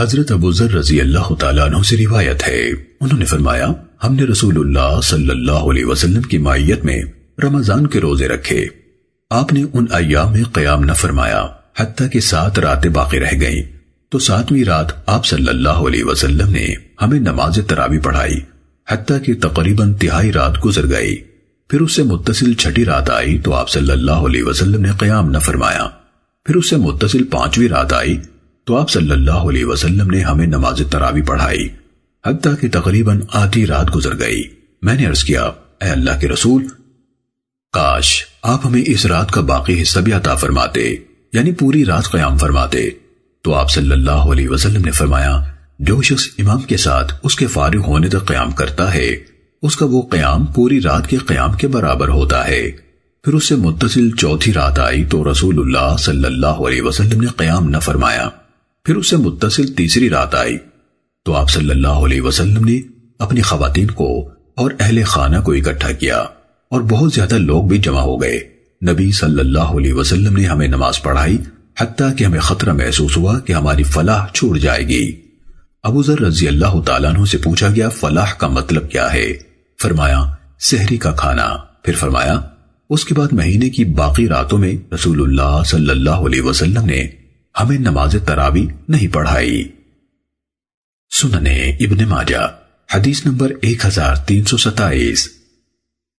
حضرت ابو ذر رضی اللہ تعالیٰ عنہ سے روایت ہے۔ انہوں نے فرمایا، ہم نے رسول اللہ صلی اللہ علیہ وسلم کی مائیت میں رمضان کے روزے رکھے۔ آپ نے ان ایام میں قیام نہ فرمایا، حتیٰ کہ سات راتیں باقی رہ گئیں۔ تو ساتویں رات آپ صلی اللہ علیہ وسلم نے ہمیں نماز تراوی پڑھائی، حتیٰ کہ تقریباً تہائی رات گزر گئی۔ پھر اس سے متصل چھٹی رات آئی تو آپ صلی اللہ علیہ وسلم نے قیام نہ فرمایا۔ پھر اس سے متصل پانچویں رات آئی تو آپ صلی اللہ علیہ وسلم نے ہمیں نماز تراوی پڑھائی، حتیٰ کہ تقریباً آدھی رات گزر گئی۔ میں نے عرض کیا، اے اللہ کے رسول، کاش آپ ہمیں اس رات کا باقی حصہ بھی عطا فرماتے یعنی پوری رات قیام فرماتے۔ تو آپ صلی اللہ علیہ وسلم نے فرمایا، جو شخص امام کے ساتھ اس کے فارغ ہونے تک قیام کرتا ہے، اس کا وہ قیام پوری رات کے قیام کے برابر ہوتا ہے۔ پھر اس سے متصل چوتھی رات آئی تو رسول اللہ صلی اللہ علیہ وسلم نے قیام نہ فرمایا۔ پھر اس سے متصل تیسری رات آئی۔ تو آپ صلی اللہ علیہ وسلم نے اپنی خواتین کو اور اہل خانہ کو اکٹھا کیا اور بہت زیادہ لوگ بھی جمع ہو گئے۔ نبی صلی اللہ علیہ وسلم نے ہمیں نماز پڑھائی حتیٰ کہ ہمیں خطرہ محسوس ہوا کہ ہماری فلاح چھوڑ جائے گی۔ ابو ذر رضی اللہ تعالیٰ عنہ سے پوچھا گیا، فلاح کا مطلب کیا ہے؟ فرمایا، سحری کا کھانا۔ پھر فرمایا، اس کے بعد مہینے کی باقی راتوں میں رسول اللہ صلی اللہ علیہ وسلم نے ہمیں نماز تراوی نہیں پڑھائی۔ سننے ابن ماجہ حدیث نمبر 1327